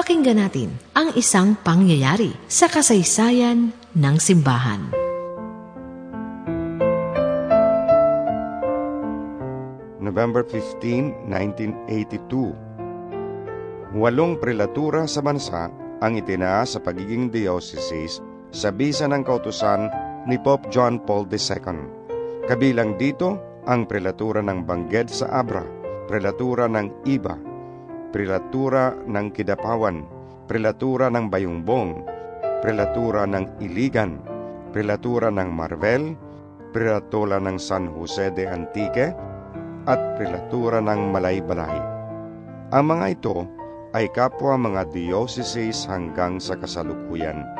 Pakinggan natin ang isang pangyayari sa kasaysayan ng simbahan. November 15, 1982 Walong prelatura sa bansa ang itinaas sa pagiging diocese sa bisa ng kautusan ni Pope John Paul II. Kabilang dito ang prelatura ng Bangged sa Abra, prelatura ng Iba, prelatura ng Kidapawan, prelatura ng Bayungbong, prelatura ng Iligan, prelatura ng Marvel, prelatura ng San Jose de Antique, at prelatura ng Malaybalay. Ang mga ito ay kapwa mga dioceses hanggang sa kasalukuyan.